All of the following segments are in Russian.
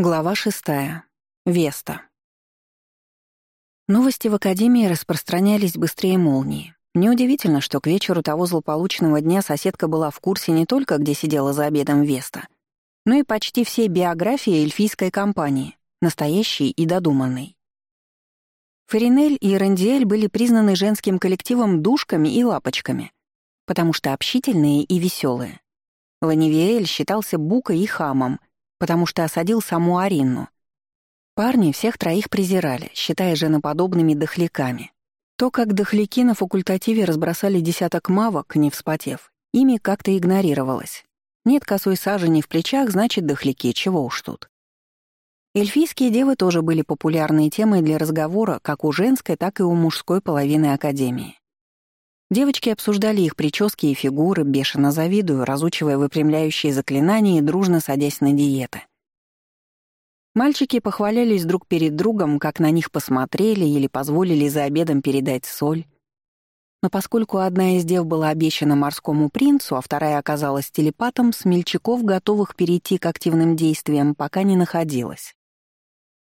Глава шестая. Веста. Новости в Академии распространялись быстрее молнии. Неудивительно, что к вечеру того злополучного дня соседка была в курсе не только, где сидела за обедом Веста, но и почти всей биографии эльфийской компании, настоящей и додуманной. Фаринель и Рандиэль были признаны женским коллективом душками и лапочками, потому что общительные и веселые. Ланивиэль считался букой и хамом — потому что осадил саму Аринну. Парни всех троих презирали, считая женоподобными дохляками. То, как дохляки на факультативе разбросали десяток мавок, не вспотев, ими как-то игнорировалось. Нет косой сажени в плечах, значит, дохляки, чего уж тут. Эльфийские девы тоже были популярной темой для разговора как у женской, так и у мужской половины Академии. Девочки обсуждали их прически и фигуры, бешено завидуя, разучивая выпрямляющие заклинания и дружно садясь на диеты. Мальчики похвалялись друг перед другом, как на них посмотрели или позволили за обедом передать соль. Но поскольку одна из дев была обещана морскому принцу, а вторая оказалась телепатом, смельчаков, готовых перейти к активным действиям, пока не находилась.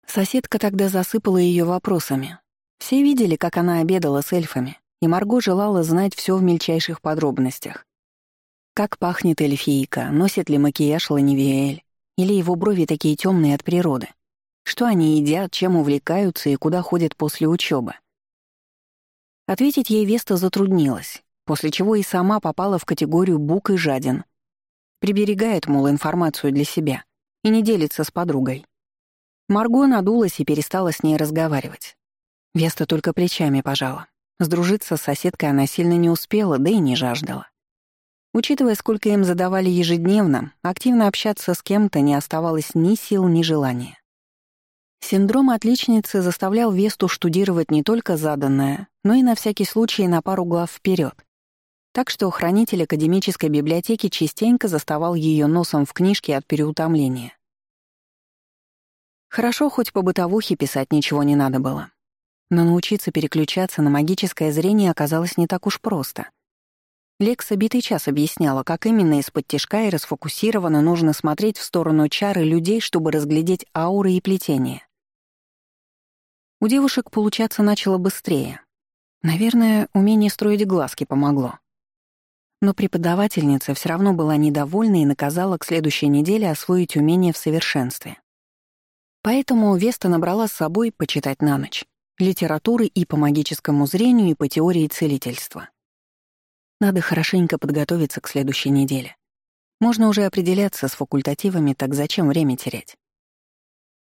Соседка тогда засыпала ее вопросами. Все видели, как она обедала с эльфами, и Марго желала знать все в мельчайших подробностях. Как пахнет эльфийка, носит ли макияж Ланивиэль, или его брови такие темные от природы, что они едят, чем увлекаются и куда ходят после учебы. Ответить ей Веста затруднилась, после чего и сама попала в категорию бук и жаден. Приберегает, мол, информацию для себя и не делится с подругой. Марго надулась и перестала с ней разговаривать. Веста только плечами пожала. Сдружиться с соседкой она сильно не успела, да и не жаждала. Учитывая, сколько им задавали ежедневно, активно общаться с кем-то не оставалось ни сил, ни желания. Синдром отличницы заставлял Весту штудировать не только заданное, но и на всякий случай на пару глав вперед. Так что хранитель академической библиотеки частенько заставал ее носом в книжке от переутомления. Хорошо, хоть по бытовухе писать ничего не надо было. Но научиться переключаться на магическое зрение оказалось не так уж просто. Лекса битый час объясняла, как именно из-под тяжка и расфокусированно нужно смотреть в сторону чары людей, чтобы разглядеть ауры и плетения. У девушек получаться начало быстрее. Наверное, умение строить глазки помогло. Но преподавательница все равно была недовольна и наказала к следующей неделе освоить умение в совершенстве. Поэтому Веста набрала с собой почитать на ночь литературы и по магическому зрению, и по теории целительства. Надо хорошенько подготовиться к следующей неделе. Можно уже определяться с факультативами, так зачем время терять?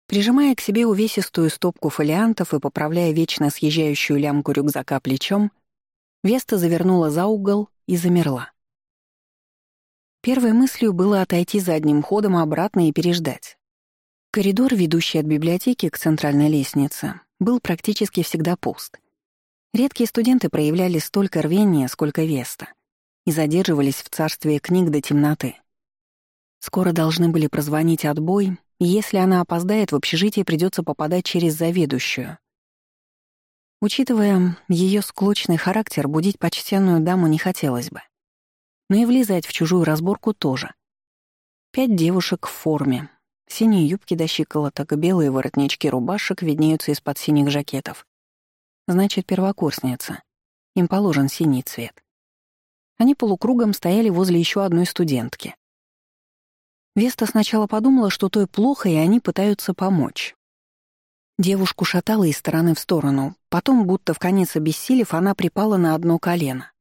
Прижимая к себе увесистую стопку фолиантов и поправляя вечно съезжающую лямку рюкзака плечом, Веста завернула за угол и замерла. Первой мыслью было отойти задним ходом обратно и переждать. Коридор, ведущий от библиотеки к центральной лестнице, был практически всегда пуст. Редкие студенты проявляли столько рвения, сколько веста, и задерживались в царстве книг до темноты. Скоро должны были прозвонить отбой, и если она опоздает, в общежитие придется попадать через заведующую. Учитывая ее склочный характер, будить почтенную даму не хотелось бы. Но и влезать в чужую разборку тоже. Пять девушек в форме, Синие юбки до щиколоток, белые воротнички рубашек виднеются из-под синих жакетов. Значит, первокурсница. Им положен синий цвет. Они полукругом стояли возле еще одной студентки. Веста сначала подумала, что той плохо, и они пытаются помочь. Девушку шатала из стороны в сторону, потом, будто в конец обессилев, она припала на одно колено.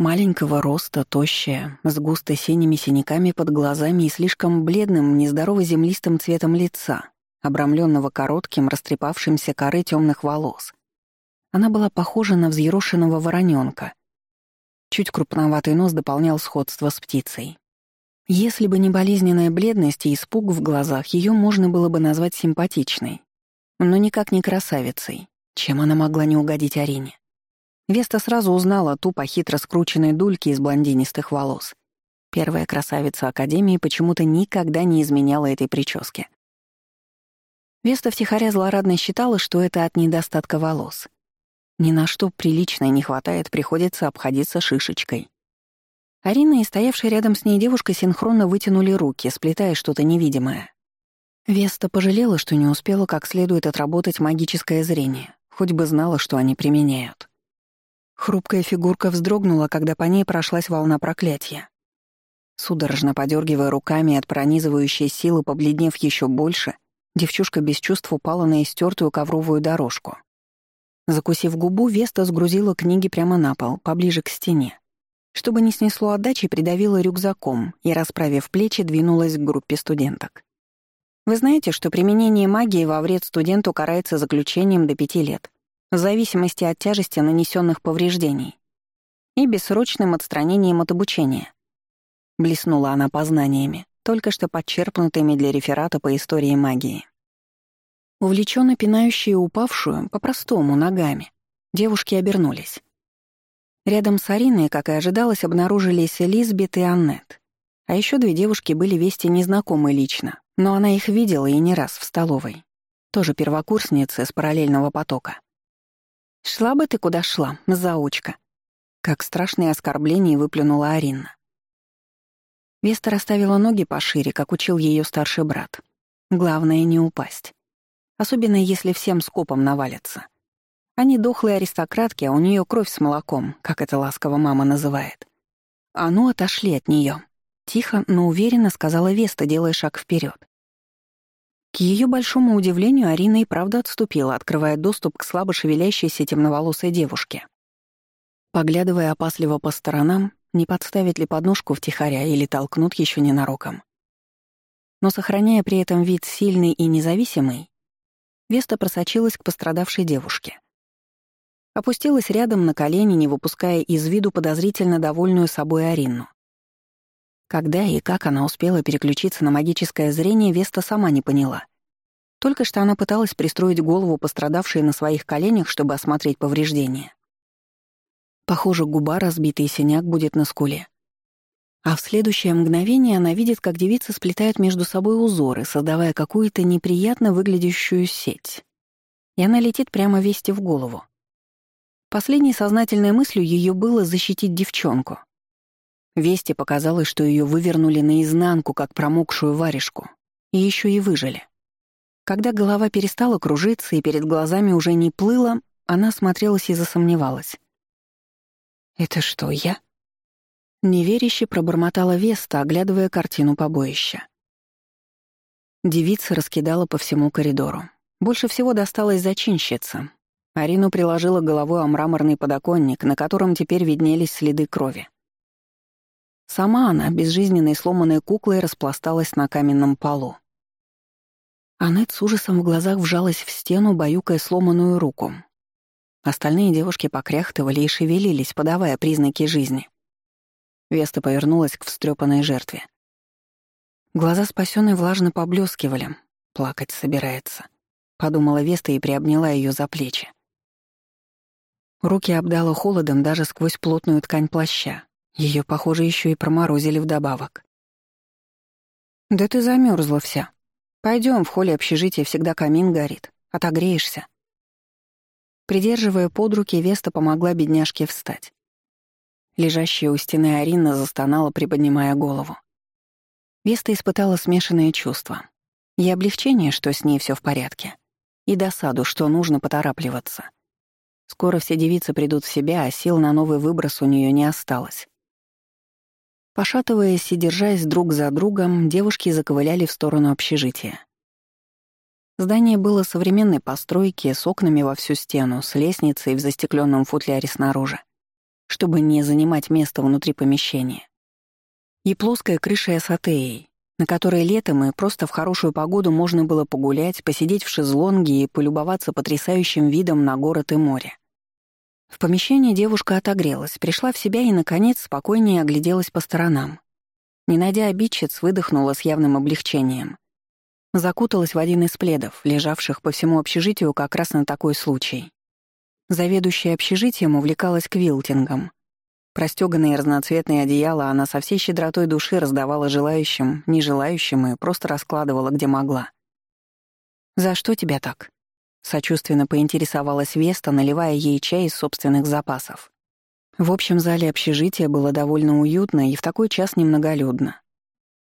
Маленького роста, тощая, с густо синими синяками под глазами и слишком бледным, нездорово землистым цветом лица, обрамленного коротким, растрепавшимся коры темных волос. Она была похожа на взъерошенного вороненка. Чуть крупноватый нос дополнял сходство с птицей. Если бы не болезненная бледность и испуг в глазах, ее можно было бы назвать симпатичной, но никак не красавицей, чем она могла не угодить Арине. Веста сразу узнала ту по хитро скрученной дульке из блондинистых волос. Первая красавица Академии почему-то никогда не изменяла этой прическе. Веста втихаря злорадно считала, что это от недостатка волос. Ни на что приличное не хватает, приходится обходиться шишечкой. Арина и стоявшая рядом с ней девушка синхронно вытянули руки, сплетая что-то невидимое. Веста пожалела, что не успела как следует отработать магическое зрение, хоть бы знала, что они применяют. Хрупкая фигурка вздрогнула, когда по ней прошлась волна проклятия. Судорожно подергивая руками от пронизывающей силы, побледнев еще больше, девчушка без чувств упала на истертую ковровую дорожку. Закусив губу, Веста сгрузила книги прямо на пол, поближе к стене. Чтобы не снесло отдачи, придавила рюкзаком и, расправив плечи, двинулась к группе студенток. Вы знаете, что применение магии во вред студенту карается заключением до пяти лет, в зависимости от тяжести нанесенных повреждений и бессрочным отстранением от обучения. Блеснула она познаниями, только что подчерпнутыми для реферата по истории магии. Увлеченно пинающие упавшую, по-простому, ногами, девушки обернулись. Рядом с Ариной, как и ожидалось, обнаружились Лизбет и Аннет. А еще две девушки были вести незнакомы лично, но она их видела и не раз в столовой. Тоже первокурсницы с параллельного потока. «Шла бы ты куда шла, заучка!» Как страшное оскорбление выплюнула Арина. Веста расставила ноги пошире, как учил ее старший брат. Главное — не упасть. Особенно если всем скопом навалятся. Они дохлые аристократки, а у нее кровь с молоком, как это ласково мама называет. А ну, отошли от нее. Тихо, но уверенно сказала Веста, делая шаг вперед. К ее большому удивлению, Арина и правда отступила, открывая доступ к слабо шевелящейся темноволосой девушке. Поглядывая опасливо по сторонам, не подставит ли подножку втихаря или толкнут еще ненароком. Но сохраняя при этом вид сильный и независимый, Веста просочилась к пострадавшей девушке. Опустилась рядом на колени, не выпуская из виду подозрительно довольную собой Арину. Когда и как она успела переключиться на магическое зрение, Веста сама не поняла. Только что она пыталась пристроить голову пострадавшей на своих коленях, чтобы осмотреть повреждения. Похоже, губа разбита и синяк будет на скуле. А в следующее мгновение она видит, как девицы сплетают между собой узоры, создавая какую-то неприятно выглядящую сеть. И она летит прямо Весте в голову. Последней сознательной мыслью ее было защитить девчонку. Вести показалось, что ее вывернули наизнанку, как промокшую варежку, и еще и выжили. Когда голова перестала кружиться и перед глазами уже не плыла, она смотрелась и засомневалась. «Это что, я?» Неверяще пробормотала Веста, оглядывая картину побоища. Девица раскидала по всему коридору. Больше всего досталось зачинщице, Арину приложила головой о мраморный подоконник, на котором теперь виднелись следы крови. Сама она, безжизненной сломанной куклой, распласталась на каменном полу. Аннет с ужасом в глазах вжалась в стену, баюкая сломанную руку. Остальные девушки покряхтывали и шевелились, подавая признаки жизни. Веста повернулась к встрепанной жертве. Глаза спасенной влажно поблескивали. Плакать собирается. Подумала Веста и приобняла ее за плечи. Руки обдало холодом даже сквозь плотную ткань плаща. Ее, похоже, еще и проморозили вдобавок. «Да ты замерзла вся. Пойдем, в холле общежития всегда камин горит. Отогреешься». Придерживая под руки, Веста помогла бедняжке встать. Лежащая у стены Арина застонала, приподнимая голову. Веста испытала смешанные чувства. И облегчение, что с ней все в порядке, и досаду, что нужно поторапливаться — Скоро все девицы придут в себя, а сил на новый выброс у нее не осталось. Пошатываясь и держась друг за другом, девушки заковыляли в сторону общежития. Здание было современной постройки, с окнами во всю стену, с лестницей в застекленном футляре снаружи, чтобы не занимать место внутри помещения. И плоская крыша эсотеей, на которой летом и просто в хорошую погоду можно было погулять, посидеть в шезлонге и полюбоваться потрясающим видом на город и море. В помещении девушка отогрелась, пришла в себя и, наконец, спокойнее огляделась по сторонам. Не найдя обидчиц, выдохнула с явным облегчением. Закуталась в один из пледов, лежавших по всему общежитию как раз на такой случай. Заведующая общежитием увлекалась квилтингом. Простёганные разноцветные одеяла она со всей щедротой души раздавала желающим, нежелающим и просто раскладывала, где могла. «За что тебя так?» Сочувственно поинтересовалась Веста, наливая ей чай из собственных запасов. В общем зале общежития было довольно уютно и в такой час немноголюдно.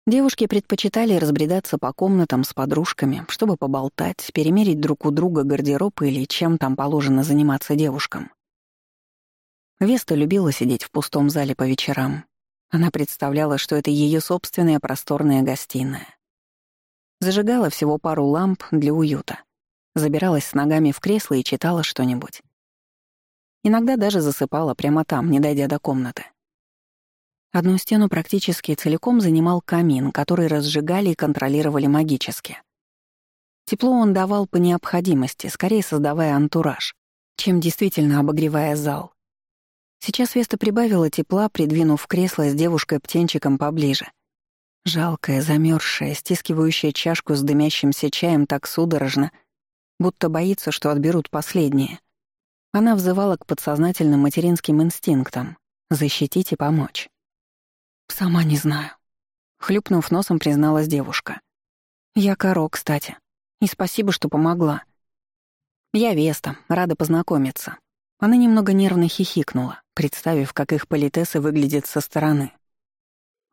Девушки предпочитали разбредаться по комнатам с подружками, чтобы поболтать, перемерить друг у друга гардероб или чем там положено заниматься девушкам. Веста любила сидеть в пустом зале по вечерам. Она представляла, что это ее собственная просторная гостиная. Зажигала всего пару ламп для уюта. Забиралась с ногами в кресло и читала что-нибудь. Иногда даже засыпала прямо там, не дойдя до комнаты. Одну стену практически целиком занимал камин, который разжигали и контролировали магически. Тепло он давал по необходимости, скорее создавая антураж, чем действительно обогревая зал. Сейчас Веста прибавила тепла, придвинув кресло с девушкой-птенчиком поближе. Жалкая, замерзшая, стискивающая чашку с дымящимся чаем так судорожно, будто боится, что отберут последнее. Она взывала к подсознательным материнским инстинктам — защитить и помочь. «Сама не знаю», — хлюпнув носом, призналась девушка. «Я Каро, кстати. И спасибо, что помогла. Я Веста, рада познакомиться». Она немного нервно хихикнула, представив, как их политесы выглядят со стороны.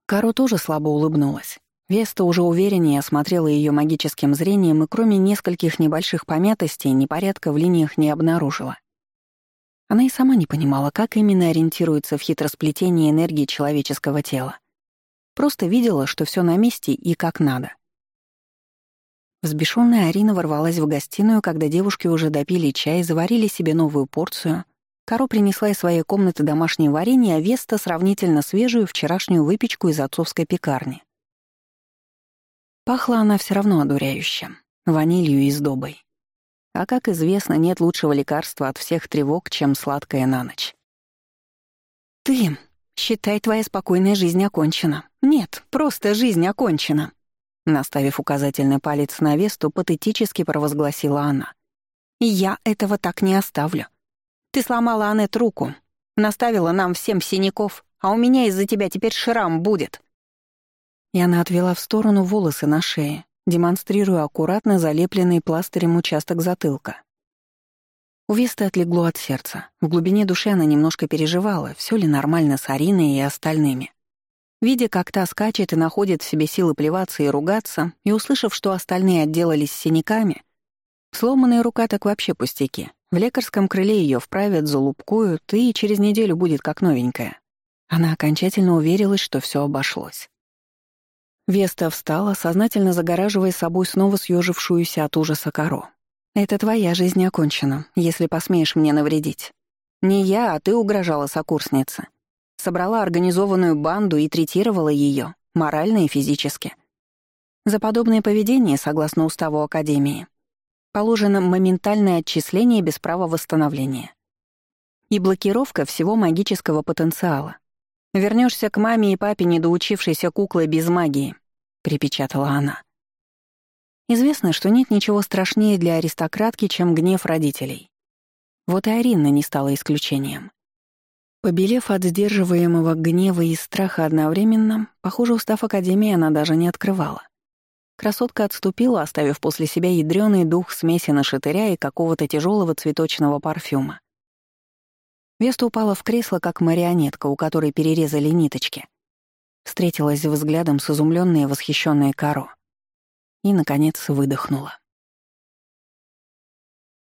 Каро тоже слабо улыбнулась. Веста уже увереннее осмотрела ее магическим зрением и кроме нескольких небольших помятостей непорядка в линиях не обнаружила. Она и сама не понимала, как именно ориентируется в хитросплетении энергии человеческого тела. Просто видела, что все на месте и как надо. Взбешенная Арина ворвалась в гостиную, когда девушки уже допили чай, заварили себе новую порцию. Каро принесла из своей комнаты домашнее варенье, а Веста — сравнительно свежую вчерашнюю выпечку из отцовской пекарни. Пахла она все равно одуряюще, ванилью и сдобой. А как известно, нет лучшего лекарства от всех тревог, чем сладкая на ночь. «Ты, считай, твоя спокойная жизнь окончена. Нет, просто жизнь окончена», Наставив указательный палец на Весту, патетически провозгласила она. «Я этого так не оставлю. Ты сломала Аннет руку, наставила нам всем синяков, а у меня из-за тебя теперь шрам будет». И она отвела в сторону волосы на шее, демонстрируя аккуратно залепленный пластырем участок затылка. У Весты отлегло от сердца. В глубине души она немножко переживала, все ли нормально с Ариной и остальными. Видя, как та скачет и находит в себе силы плеваться и ругаться, и услышав, что остальные отделались синяками, сломанная рука так вообще пустяки. В лекарском крыле ее вправят, залупкуют, и через неделю будет как новенькая. Она окончательно уверилась, что все обошлось. Веста встала, сознательно загораживая собой снова съежившуюся от ужаса коро. «Это твоя жизнь окончена, если посмеешь мне навредить. Не я, а ты угрожала сокурснице. Собрала организованную банду и третировала ее, морально и физически. За подобное поведение, согласно уставу Академии, положено моментальное отчисление без права восстановления. И блокировка всего магического потенциала. Вернешься к маме и папе, недоучившейся куклой без магии. — припечатала она. Известно, что нет ничего страшнее для аристократки, чем гнев родителей. Вот и Арина не стала исключением. Побелев от сдерживаемого гнева и страха одновременно, похоже, устав Академии она даже не открывала. Красотка отступила, оставив после себя ядрёный дух смеси нашатыря и какого-то тяжелого цветочного парфюма. Веста упала в кресло, как марионетка, у которой перерезали ниточки. Встретилась взглядом с изумлённой и восхищённой Каро. И, наконец, выдохнула.